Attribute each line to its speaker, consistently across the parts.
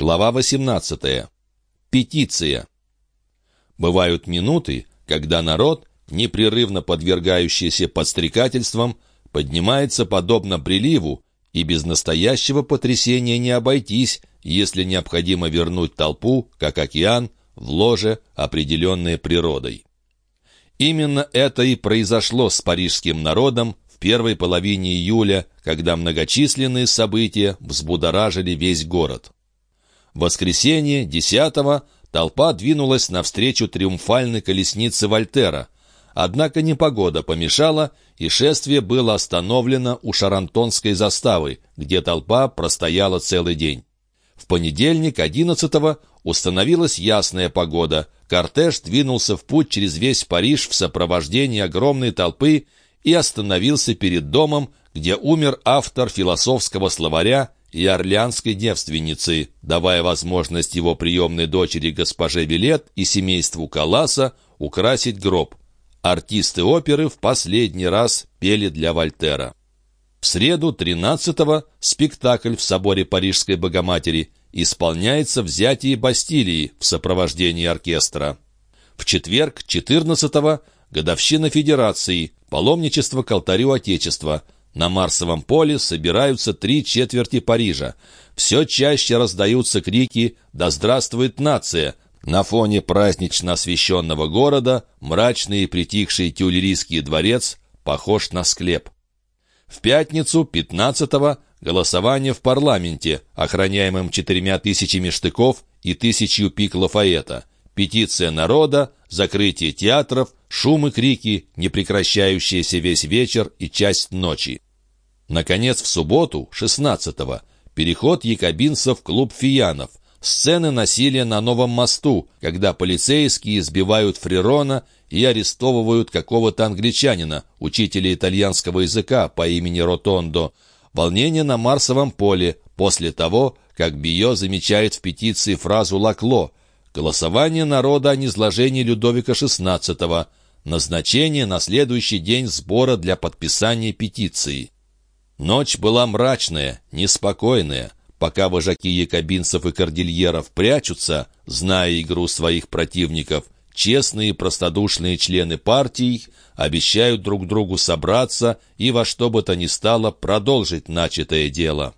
Speaker 1: Глава 18. Петиция. Бывают минуты, когда народ, непрерывно подвергающийся подстрекательствам, поднимается подобно приливу, и без настоящего потрясения не обойтись, если необходимо вернуть толпу, как океан, в ложе, определенное природой. Именно это и произошло с парижским народом в первой половине июля, когда многочисленные события взбудоражили весь город. Воскресенье, 10-го, толпа двинулась навстречу триумфальной колеснице Вольтера. Однако непогода помешала, и шествие было остановлено у Шарантонской заставы, где толпа простояла целый день. В понедельник, 11-го, установилась ясная погода. Кортеж двинулся в путь через весь Париж в сопровождении огромной толпы и остановился перед домом, где умер автор философского словаря и орлеанской девственницы, давая возможность его приемной дочери госпоже Вилет и семейству Каласа украсить гроб. Артисты оперы в последний раз пели для Вольтера. В среду 13-го спектакль в соборе Парижской Богоматери исполняется взятие Бастилии в сопровождении оркестра. В четверг 14-го годовщина Федерации, паломничество к алтарю Отечества. На Марсовом поле собираются три четверти Парижа. Все чаще раздаются крики «Да здравствует нация!» На фоне празднично освещенного города мрачный и притихший Тюлерийский дворец похож на склеп. В пятницу, 15-го, голосование в парламенте, охраняемом четырьмя тысячами штыков и тысячью пик Лафаэта, петиция народа, закрытие театров, шум и крики, не прекращающиеся весь вечер и часть ночи. Наконец, в субботу, 16-го, переход якобинцев в клуб фиянов, сцены насилия на новом мосту, когда полицейские избивают Фрирона и арестовывают какого-то англичанина, учителя итальянского языка по имени Ротондо, волнение на Марсовом поле после того, как Био замечает в петиции фразу «Лакло», голосование народа о низложении Людовика XVI, назначение на следующий день сбора для подписания петиции. Ночь была мрачная, неспокойная. Пока вожаки якобинцев и кордильеров прячутся, зная игру своих противников – честные простодушные члены партий обещают друг другу собраться и во что бы то ни стало продолжить начатое дело.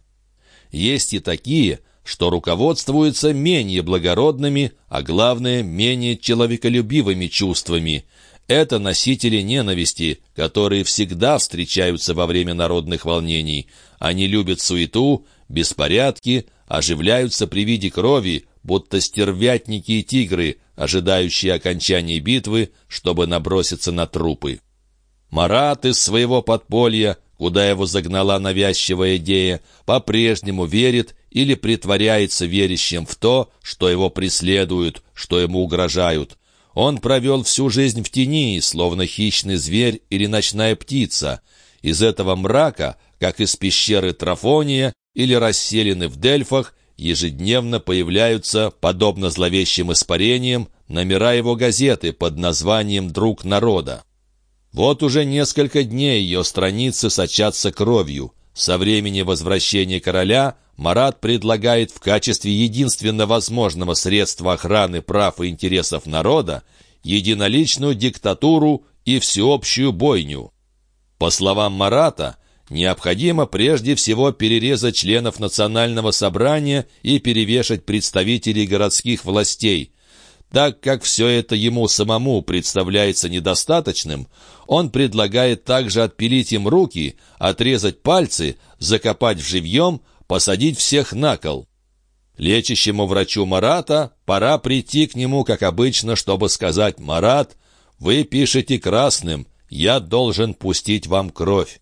Speaker 1: Есть и такие, что руководствуются менее благородными, а главное, менее человеколюбивыми чувствами. Это носители ненависти, которые всегда встречаются во время народных волнений. Они любят суету, беспорядки, оживляются при виде крови, будто стервятники и тигры, ожидающие окончания битвы, чтобы наброситься на трупы. Марат из своего подполья, куда его загнала навязчивая идея, по-прежнему верит или притворяется верящим в то, что его преследуют, что ему угрожают. Он провел всю жизнь в тени, словно хищный зверь или ночная птица. Из этого мрака, как из пещеры Трафония или расселены в Дельфах, ежедневно появляются, подобно зловещим испарениям, номера его газеты под названием «Друг народа». Вот уже несколько дней ее страницы сочатся кровью. Со времени возвращения короля Марат предлагает в качестве единственно возможного средства охраны прав и интересов народа единоличную диктатуру и всеобщую бойню. По словам Марата, необходимо прежде всего перерезать членов национального собрания и перевешать представителей городских властей. Так как все это ему самому представляется недостаточным, он предлагает также отпилить им руки, отрезать пальцы, закопать в живьем, посадить всех на кол. Лечащему врачу Марата пора прийти к нему, как обычно, чтобы сказать «Марат, вы пишете красным, я должен пустить вам кровь».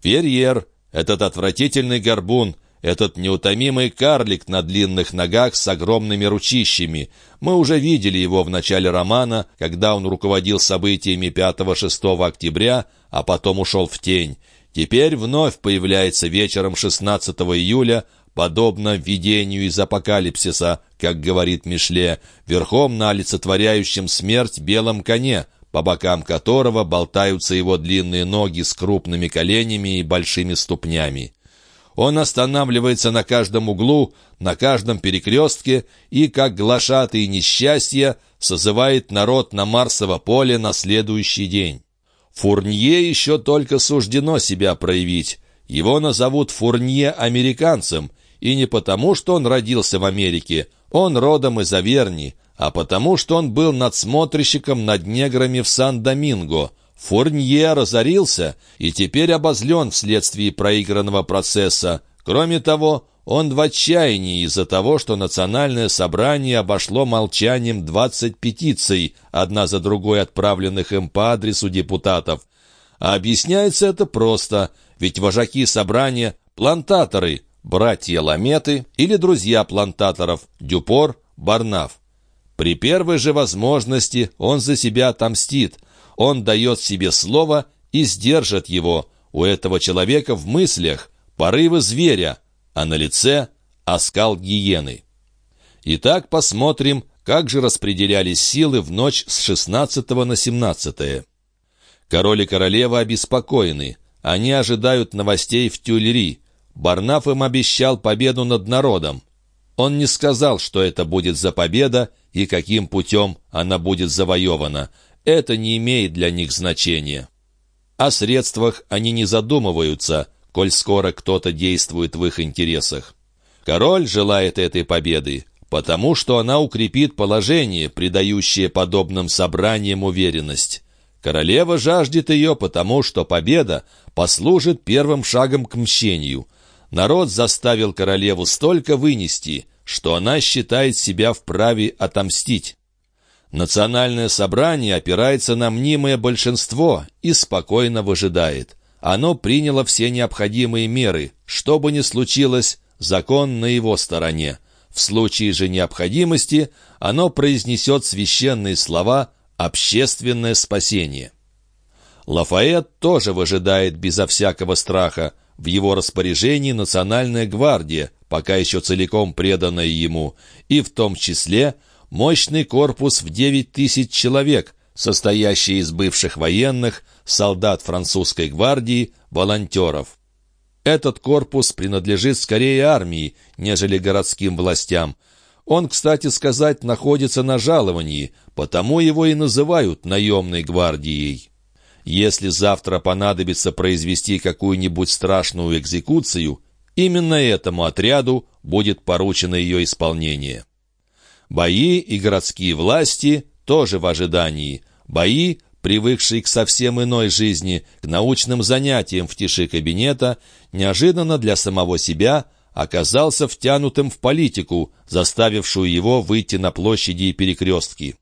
Speaker 1: Перьер, этот отвратительный горбун, этот неутомимый карлик на длинных ногах с огромными ручищами. Мы уже видели его в начале романа, когда он руководил событиями 5-6 октября, а потом ушел в тень. Теперь вновь появляется вечером 16 июля, подобно видению из апокалипсиса, как говорит Мишле, верхом на олицетворяющем смерть белом коне, по бокам которого болтаются его длинные ноги с крупными коленями и большими ступнями. Он останавливается на каждом углу, на каждом перекрестке и, как глашатый несчастья, созывает народ на Марсово поле на следующий день. Фурнье еще только суждено себя проявить. Его назовут Фурнье американцем, и не потому, что он родился в Америке, он родом из Аверни, а потому, что он был надсмотрщиком над неграми в Сан-Доминго – Фурнье разорился и теперь обозлен вследствие проигранного процесса. Кроме того, он в отчаянии из-за того, что национальное собрание обошло молчанием 20 петиций, одна за другой отправленных им по адресу депутатов. А объясняется это просто, ведь вожаки собрания – плантаторы, братья Ламеты или друзья плантаторов – Дюпор, Барнаф. При первой же возможности он за себя отомстит – он дает себе слово и сдержит его. У этого человека в мыслях порывы зверя, а на лице оскал гиены. Итак, посмотрим, как же распределялись силы в ночь с 16 на 17. Король и королева обеспокоены. Они ожидают новостей в Тюльри. Барнаф им обещал победу над народом. Он не сказал, что это будет за победа и каким путем она будет завоевана это не имеет для них значения. О средствах они не задумываются, коль скоро кто-то действует в их интересах. Король желает этой победы, потому что она укрепит положение, придающее подобным собраниям уверенность. Королева жаждет ее, потому что победа послужит первым шагом к мщению. Народ заставил королеву столько вынести, что она считает себя вправе отомстить. Национальное собрание опирается на мнимое большинство и спокойно выжидает. Оно приняло все необходимые меры. Что бы ни случилось, закон на его стороне. В случае же необходимости оно произнесет священные слова «общественное спасение». Лафайет тоже выжидает безо всякого страха. В его распоряжении национальная гвардия, пока еще целиком преданная ему, и в том числе – мощный корпус в 9 тысяч человек, состоящий из бывших военных, солдат французской гвардии, волонтеров. Этот корпус принадлежит скорее армии, нежели городским властям. Он, кстати сказать, находится на жаловании, потому его и называют наемной гвардией. Если завтра понадобится произвести какую-нибудь страшную экзекуцию, именно этому отряду будет поручено ее исполнение. Бои и городские власти тоже в ожидании. Бои, привыкшие к совсем иной жизни, к научным занятиям в тиши кабинета, неожиданно для самого себя оказался втянутым в политику, заставившую его выйти на площади и перекрестки.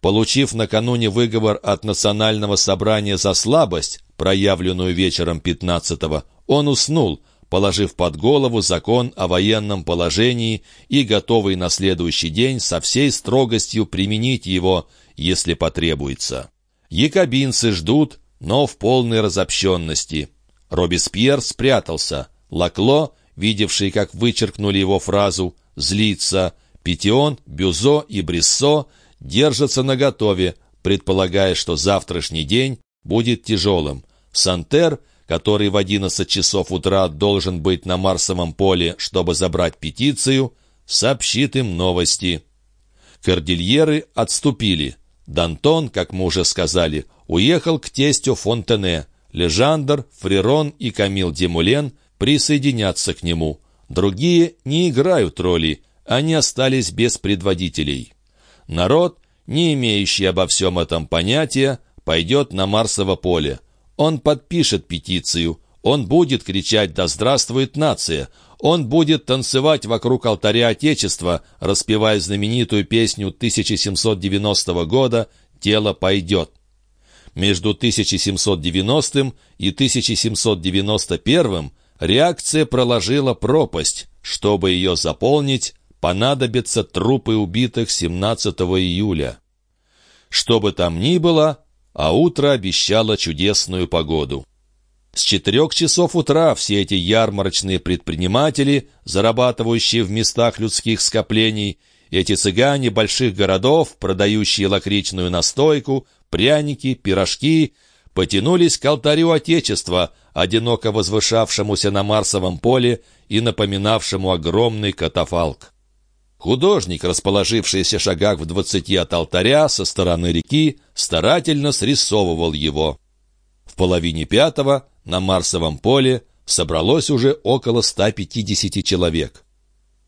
Speaker 1: Получив накануне выговор от Национального собрания за слабость, проявленную вечером 15-го, он уснул, положив под голову закон о военном положении и готовый на следующий день со всей строгостью применить его, если потребуется. Якобинцы ждут, но в полной разобщенности. Робеспьер спрятался. Лакло, видевший, как вычеркнули его фразу, злится. Петион, Бюзо и Бриссо держатся наготове, предполагая, что завтрашний день будет тяжелым. Сантер — который в 11 часов утра должен быть на Марсовом поле, чтобы забрать петицию, сообщит им новости. Кордильеры отступили. Дантон, как мы уже сказали, уехал к тестю Фонтене. Лежандр, Фрирон и Камил Демулен присоединятся к нему. Другие не играют роли, они остались без предводителей. Народ, не имеющий обо всем этом понятия, пойдет на Марсово поле. Он подпишет петицию, он будет кричать «Да здравствует нация!», он будет танцевать вокруг алтаря Отечества, распевая знаменитую песню 1790 года «Тело пойдет». Между 1790 и 1791 реакция проложила пропасть. Чтобы ее заполнить, понадобятся трупы убитых 17 июля. Что бы там ни было, а утро обещало чудесную погоду. С четырех часов утра все эти ярмарочные предприниматели, зарабатывающие в местах людских скоплений, эти цыгане больших городов, продающие лакричную настойку, пряники, пирожки, потянулись к алтарю Отечества, одиноко возвышавшемуся на Марсовом поле и напоминавшему огромный катафалк. Художник, расположившийся шагах в двадцати от алтаря со стороны реки, старательно срисовывал его. В половине пятого на Марсовом поле собралось уже около 150 человек.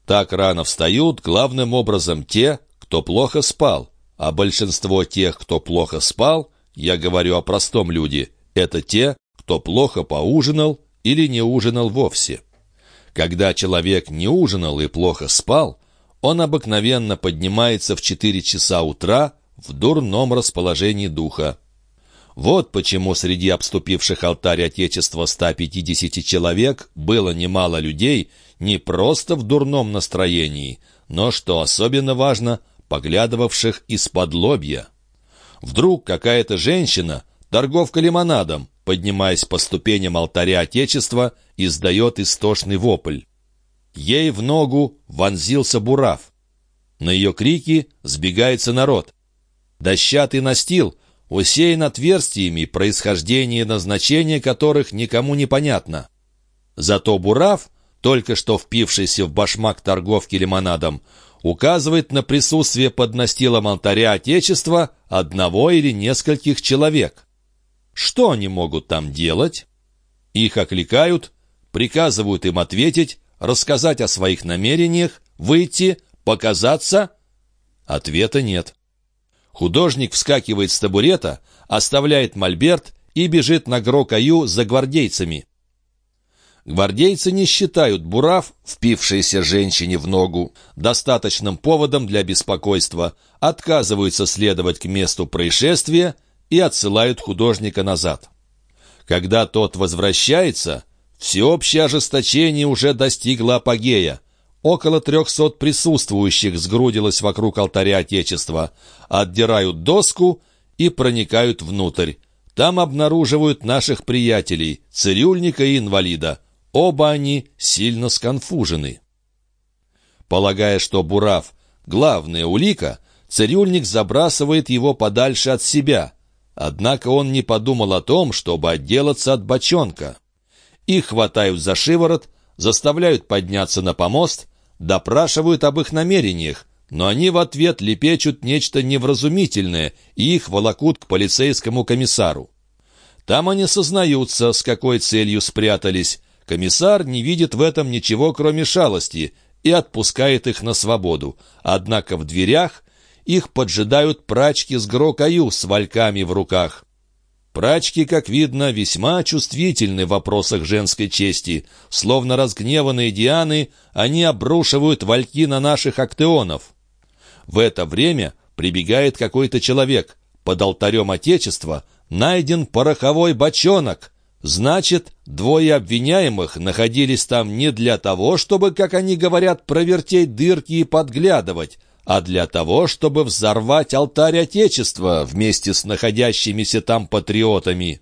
Speaker 1: Так рано встают главным образом те, кто плохо спал, а большинство тех, кто плохо спал, я говорю о простом люде, это те, кто плохо поужинал или не ужинал вовсе. Когда человек не ужинал и плохо спал, он обыкновенно поднимается в 4 часа утра в дурном расположении духа. Вот почему среди обступивших алтарь Отечества 150 человек было немало людей не просто в дурном настроении, но, что особенно важно, поглядывавших из-под лобья. Вдруг какая-то женщина, торговка лимонадом, поднимаясь по ступеням алтаря Отечества, издает истошный вопль. Ей в ногу вонзился бурав. На ее крики сбегается народ. Дощатый настил — усеян отверстиями, происхождение и назначение которых никому не понятно. Зато Бурав, только что впившийся в башмак торговки лимонадом, указывает на присутствие под настилом алтаря Отечества одного или нескольких человек. Что они могут там делать? Их окликают, приказывают им ответить, рассказать о своих намерениях, выйти, показаться? Ответа нет. Художник вскакивает с табурета, оставляет мольберт и бежит на Грокаю за гвардейцами. Гвардейцы не считают бурав, впившейся женщине в ногу, достаточным поводом для беспокойства, отказываются следовать к месту происшествия и отсылают художника назад. Когда тот возвращается, всеобщее ожесточение уже достигло апогея. Около трехсот присутствующих сгрудилось вокруг алтаря Отечества, отдирают доску и проникают внутрь. Там обнаруживают наших приятелей, цирюльника и инвалида. Оба они сильно сконфужены. Полагая, что Бурав — главная улика, цирюльник забрасывает его подальше от себя. Однако он не подумал о том, чтобы отделаться от бочонка. Их хватают за шиворот, заставляют подняться на помост — допрашивают об их намерениях, но они в ответ лепечут нечто невразумительное и их волокут к полицейскому комиссару. Там они сознаются, с какой целью спрятались. Комиссар не видит в этом ничего, кроме шалости, и отпускает их на свободу. Однако в дверях их поджидают прачки с грокою с вальками в руках. Прачки, как видно, весьма чувствительны в вопросах женской чести. Словно разгневанные Дианы, они обрушивают вальки на наших актеонов. В это время прибегает какой-то человек. Под алтарем Отечества найден пороховой бочонок. Значит, двое обвиняемых находились там не для того, чтобы, как они говорят, провертеть дырки и подглядывать, а для того, чтобы взорвать алтарь Отечества вместе с находящимися там патриотами.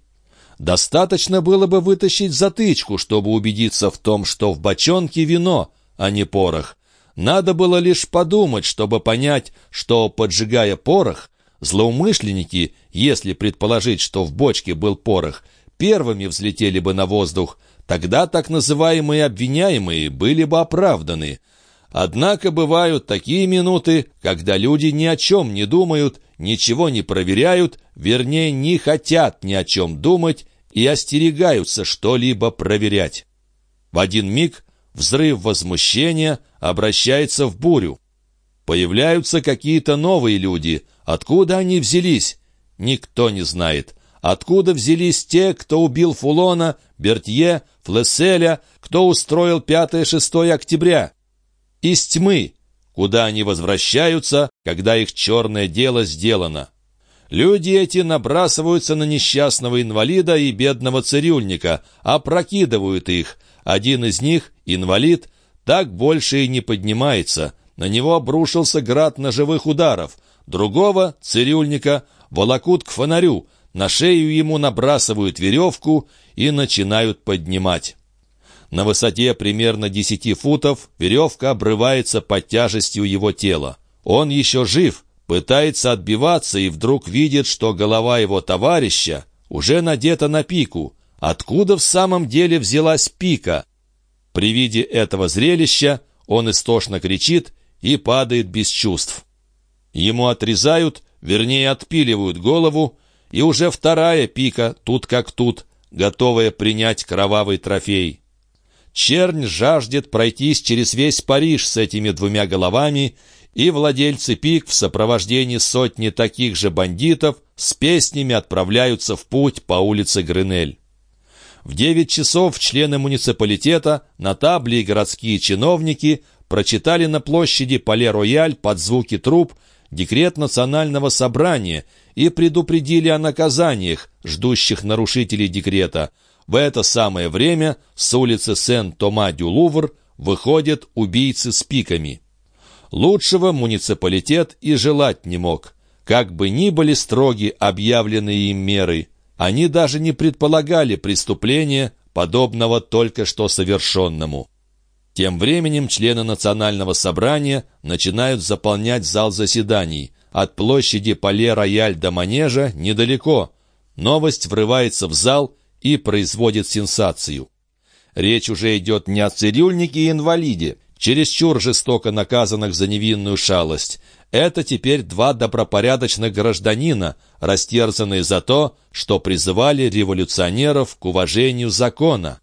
Speaker 1: Достаточно было бы вытащить затычку, чтобы убедиться в том, что в бочонке вино, а не порох. Надо было лишь подумать, чтобы понять, что, поджигая порох, злоумышленники, если предположить, что в бочке был порох, первыми взлетели бы на воздух, тогда так называемые обвиняемые были бы оправданы – Однако бывают такие минуты, когда люди ни о чем не думают, ничего не проверяют, вернее, не хотят ни о чем думать и остерегаются что-либо проверять. В один миг взрыв возмущения обращается в бурю. Появляются какие-то новые люди. Откуда они взялись? Никто не знает. Откуда взялись те, кто убил Фулона, Бертье, Флесселя, кто устроил 5-6 октября? Из тьмы, куда они возвращаются, когда их черное дело сделано. Люди эти набрасываются на несчастного инвалида и бедного цирюльника, опрокидывают их. Один из них, инвалид, так больше и не поднимается. На него обрушился град ножевых ударов. Другого, цирюльника, волокут к фонарю, на шею ему набрасывают веревку и начинают поднимать. На высоте примерно 10 футов веревка обрывается под тяжестью его тела. Он еще жив, пытается отбиваться и вдруг видит, что голова его товарища, уже надета на пику. Откуда в самом деле взялась пика? При виде этого зрелища он истошно кричит и падает без чувств. Ему отрезают, вернее отпиливают голову, и уже вторая пика, тут как тут, готовая принять кровавый трофей. Чернь жаждет пройтись через весь Париж с этими двумя головами, и владельцы пик в сопровождении сотни таких же бандитов с песнями отправляются в путь по улице Гренель. В девять часов члены муниципалитета, нотабли и городские чиновники прочитали на площади Пале-Рояль под звуки труб декрет национального собрания и предупредили о наказаниях, ждущих нарушителей декрета. В это самое время с улицы Сен-Тома-дю-Лувр выходят убийцы с пиками. Лучшего муниципалитет и желать не мог. Как бы ни были строги объявленные им меры, они даже не предполагали преступления, подобного только что совершенному. Тем временем члены национального собрания начинают заполнять зал заседаний. От площади Пале-Рояль до Манежа недалеко. Новость врывается в зал и производит сенсацию. Речь уже идет не о цирюльнике и инвалиде, чересчур жестоко наказанных за невинную шалость. Это теперь два добропорядочных гражданина, растерзанные за то, что призывали революционеров к уважению закона.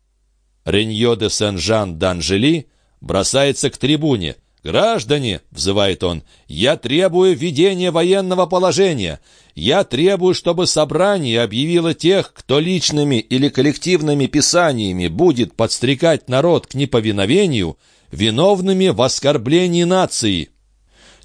Speaker 1: Реньо де Сен-Жан d'Анжели бросается к трибуне. «Граждане!» — взывает он. «Я требую введения военного положения. Я требую, чтобы собрание объявило тех, кто личными или коллективными писаниями будет подстрекать народ к неповиновению, виновными в оскорблении нации».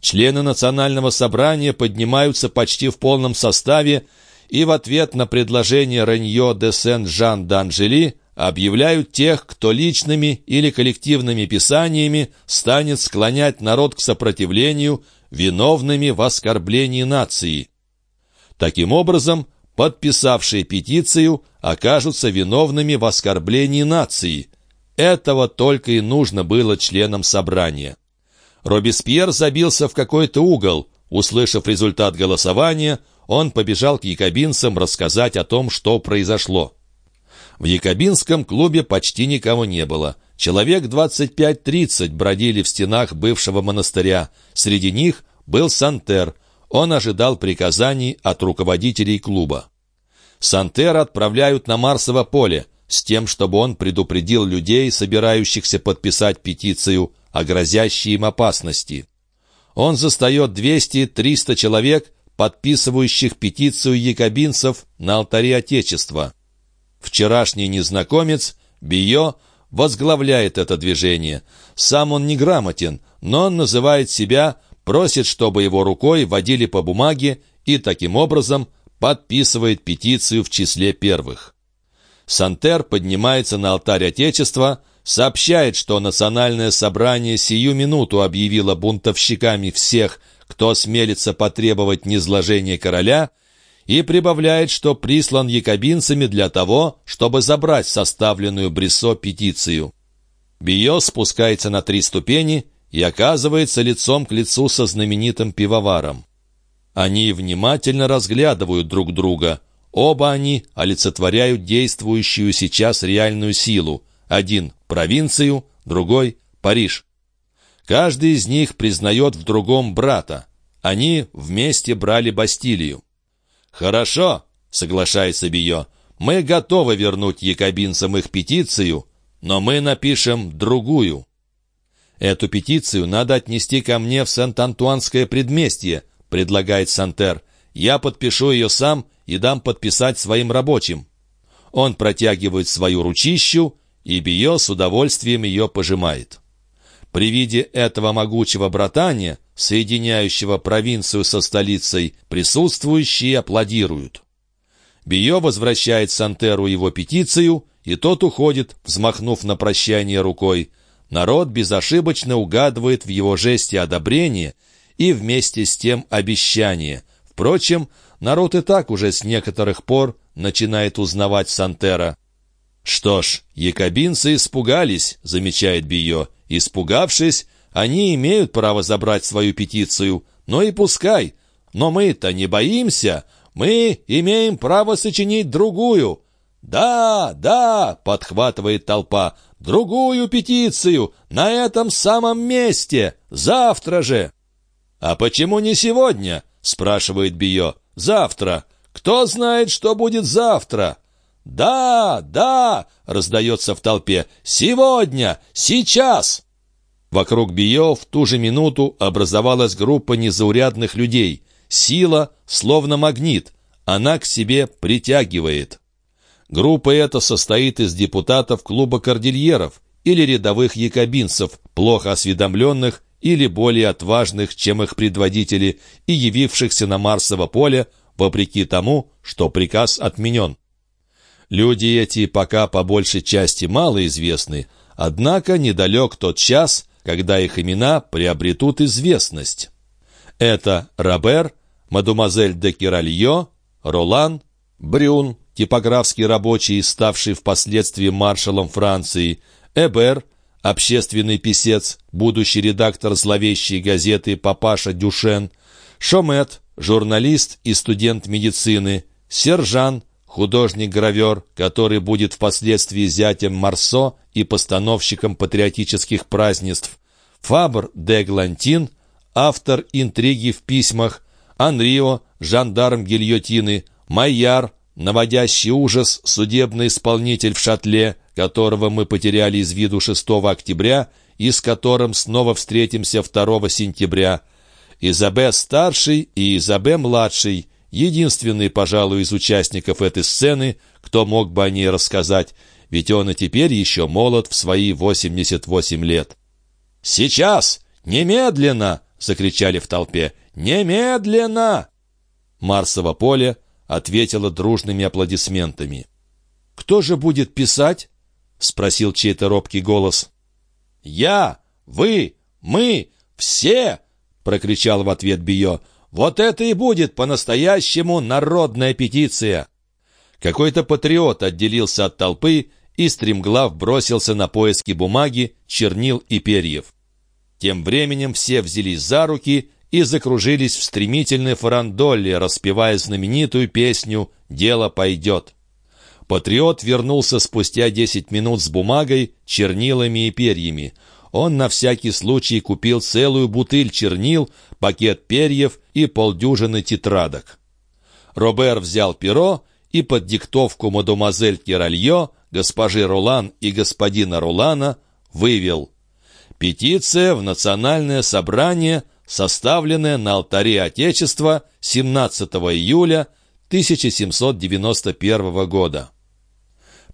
Speaker 1: Члены национального собрания поднимаются почти в полном составе и в ответ на предложение Реньо де Сен-Жан d'Анжели объявляют тех, кто личными или коллективными писаниями станет склонять народ к сопротивлению, виновными в оскорблении нации. Таким образом, подписавшие петицию окажутся виновными в оскорблении нации. Этого только и нужно было членам собрания. Робеспьер забился в какой-то угол. Услышав результат голосования, он побежал к якобинцам рассказать о том, что произошло. В якобинском клубе почти никого не было. Человек 25-30 бродили в стенах бывшего монастыря. Среди них был Сантер. Он ожидал приказаний от руководителей клуба. Сантер отправляют на Марсово поле с тем, чтобы он предупредил людей, собирающихся подписать петицию, о грозящей им опасности. Он застает 200-300 человек, подписывающих петицию якобинцев на алтаре Отечества. Вчерашний незнакомец, Био, возглавляет это движение. Сам он неграмотен, но он называет себя, просит, чтобы его рукой водили по бумаге и таким образом подписывает петицию в числе первых. Сантер поднимается на алтарь Отечества, сообщает, что Национальное собрание сию минуту объявило бунтовщиками всех, кто осмелится потребовать низложения короля – и прибавляет, что прислан якобинцами для того, чтобы забрать составленную Брессо петицию. Био спускается на три ступени и оказывается лицом к лицу со знаменитым пивоваром. Они внимательно разглядывают друг друга. Оба они олицетворяют действующую сейчас реальную силу. Один — провинцию, другой — Париж. Каждый из них признает в другом брата. Они вместе брали Бастилию. «Хорошо», — соглашается Био, — «мы готовы вернуть якобинцам их петицию, но мы напишем другую». «Эту петицию надо отнести ко мне в Сент-Антуанское предместье», — предлагает Сантер. «Я подпишу ее сам и дам подписать своим рабочим». Он протягивает свою ручищу, и Био с удовольствием ее пожимает. При виде этого могучего братания, соединяющего провинцию со столицей, присутствующие аплодируют. Био возвращает Сантеру его петицию, и тот уходит, взмахнув на прощание рукой. Народ безошибочно угадывает в его жесте одобрение и вместе с тем обещание. Впрочем, народ и так уже с некоторых пор начинает узнавать Сантера. «Что ж, якобинцы испугались», — замечает Био. «Испугавшись, они имеют право забрать свою петицию. Но и пускай. Но мы-то не боимся. мы имеем право сочинить другую». «Да, да!» — подхватывает толпа. «Другую петицию! На этом самом месте! Завтра же!» «А почему не сегодня?» — спрашивает Био. «Завтра! Кто знает, что будет завтра?» «Да, да!» — раздается в толпе. «Сегодня! Сейчас!» Вокруг Био в ту же минуту образовалась группа незаурядных людей. Сила, словно магнит, она к себе притягивает. Группа эта состоит из депутатов клуба кордильеров или рядовых якобинцев, плохо осведомленных или более отважных, чем их предводители, и явившихся на Марсово поле, вопреки тому, что приказ отменен. Люди эти пока по большей части мало известны, однако недалек тот час, когда их имена приобретут известность. Это Робер, мадемуазель де Киральо, Ролан, Брюн, типографский рабочий, ставший впоследствии маршалом Франции, Эбер, общественный писец, будущий редактор зловещей газеты «Папаша Дюшен», Шомет, журналист и студент медицины, Сержан, художник-гравер, который будет впоследствии зятем Марсо и постановщиком патриотических празднеств, Фабр де Глантин, автор «Интриги в письмах», Анрио, жандарм гильотины, Майяр, наводящий ужас, судебный исполнитель в шатле, которого мы потеряли из виду 6 октября и с которым снова встретимся 2 сентября, Изабе-старший и Изабе-младший, единственный, пожалуй, из участников этой сцены, кто мог бы о ней рассказать, ведь он и теперь еще молод в свои 88 лет. «Сейчас! Немедленно!» — закричали в толпе. «Немедленно!» Марсово поле ответило дружными аплодисментами. «Кто же будет писать?» — спросил чей-то робкий голос. «Я! Вы! Мы! Все!» — прокричал в ответ Био. Вот это и будет по-настоящему народная петиция. Какой-то патриот отделился от толпы и стремглав бросился на поиски бумаги, чернил и перьев. Тем временем все взялись за руки и закружились в стремительной фарандоле, распевая знаменитую песню «Дело пойдет». Патриот вернулся спустя десять минут с бумагой, чернилами и перьями он на всякий случай купил целую бутыль чернил, пакет перьев и полдюжины тетрадок. Робер взял перо и под диктовку мадемуазель Киральё, госпожи Ролан и господина Ролана вывел «Петиция в Национальное собрание, составленная на алтаре Отечества 17 июля 1791 года.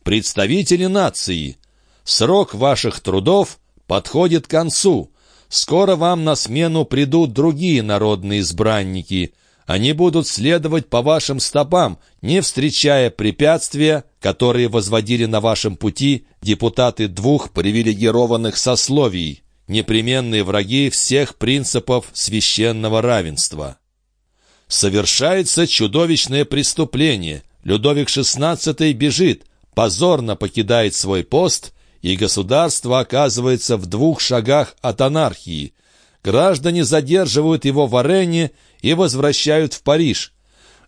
Speaker 1: Представители нации, срок ваших трудов подходит к концу. Скоро вам на смену придут другие народные избранники. Они будут следовать по вашим стопам, не встречая препятствия, которые возводили на вашем пути депутаты двух привилегированных сословий, непременные враги всех принципов священного равенства. Совершается чудовищное преступление. Людовик XVI бежит, позорно покидает свой пост – и государство оказывается в двух шагах от анархии. Граждане задерживают его в Арене и возвращают в Париж.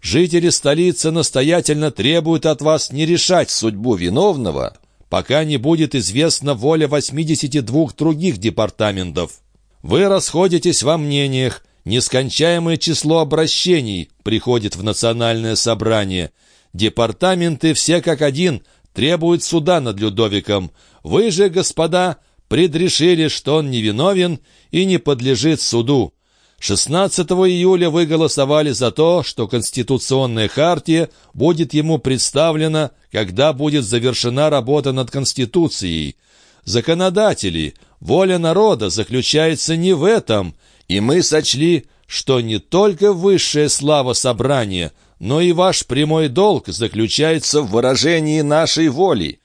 Speaker 1: Жители столицы настоятельно требуют от вас не решать судьбу виновного, пока не будет известна воля 82 других департаментов. Вы расходитесь во мнениях, нескончаемое число обращений приходит в национальное собрание. Департаменты все как один требуют суда над Людовиком. Вы же, господа, предрешили, что он невиновен и не подлежит суду. 16 июля вы голосовали за то, что Конституционная хартия будет ему представлена, когда будет завершена работа над Конституцией. Законодатели, воля народа заключается не в этом, и мы сочли, что не только высшая слава собрания, но и ваш прямой долг заключается в выражении нашей воли.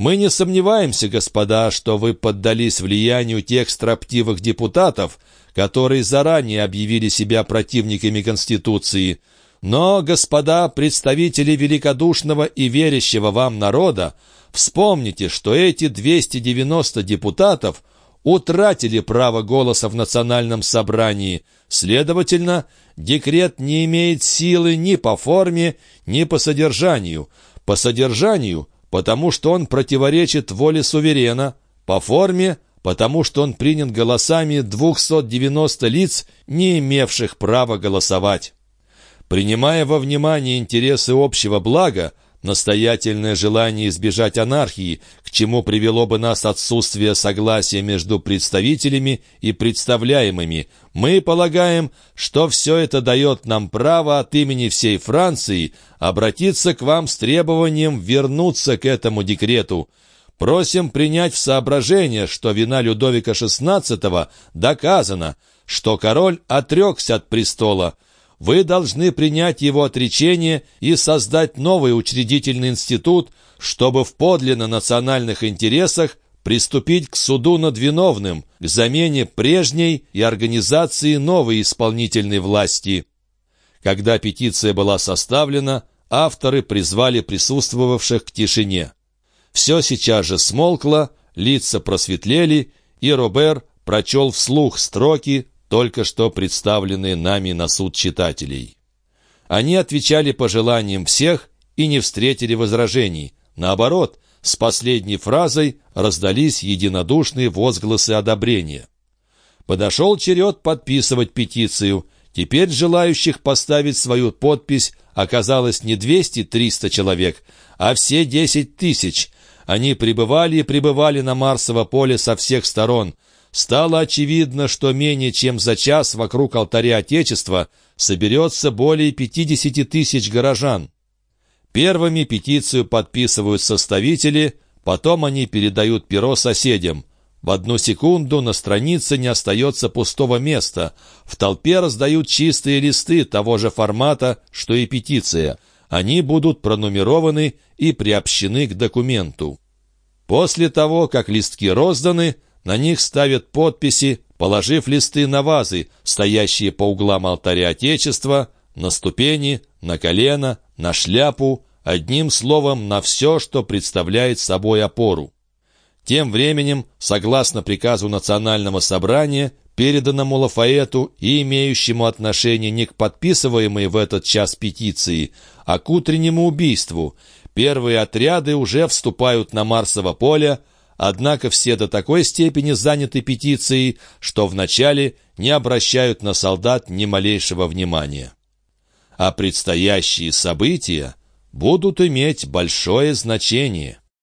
Speaker 1: Мы не сомневаемся, господа, что вы поддались влиянию тех строптивых депутатов, которые заранее объявили себя противниками Конституции. Но, господа представители великодушного и верящего вам народа, вспомните, что эти 290 депутатов утратили право голоса в национальном собрании. Следовательно, декрет не имеет силы ни по форме, ни по содержанию. По содержанию, потому что он противоречит воле суверена. По форме, потому что он принят голосами 290 лиц, не имевших права голосовать. Принимая во внимание интересы общего блага, настоятельное желание избежать анархии, к чему привело бы нас отсутствие согласия между представителями и представляемыми, мы полагаем, что все это дает нам право от имени всей Франции обратиться к вам с требованием вернуться к этому декрету. Просим принять в соображение, что вина Людовика XVI доказана, что король отрекся от престола, вы должны принять его отречение и создать новый учредительный институт, чтобы в подлинно национальных интересах приступить к суду над виновным, к замене прежней и организации новой исполнительной власти. Когда петиция была составлена, авторы призвали присутствовавших к тишине. Все сейчас же смолкло, лица просветлели, и Робер прочел вслух строки, только что представленные нами на суд читателей. Они отвечали пожеланиям всех и не встретили возражений. Наоборот, с последней фразой раздались единодушные возгласы одобрения. Подошел черед подписывать петицию. Теперь желающих поставить свою подпись оказалось не 200-300 человек, а все 10 тысяч. Они прибывали и прибывали на Марсово поле со всех сторон – стало очевидно, что менее чем за час вокруг алтаря Отечества соберется более 50 тысяч горожан. Первыми петицию подписывают составители, потом они передают перо соседям. В одну секунду на странице не остается пустого места. В толпе раздают чистые листы того же формата, что и петиция. Они будут пронумерованы и приобщены к документу. После того, как листки розданы, на них ставят подписи, положив листы на вазы, стоящие по углам алтаря Отечества, на ступени, на колено, на шляпу, одним словом, на все, что представляет собой опору. Тем временем, согласно приказу Национального собрания, переданному Лафаэту и имеющему отношение не к подписываемой в этот час петиции, а к утреннему убийству, первые отряды уже вступают на Марсово поле, Однако все до такой степени заняты петицией, что вначале не обращают на солдат ни малейшего внимания. А предстоящие события будут иметь большое значение.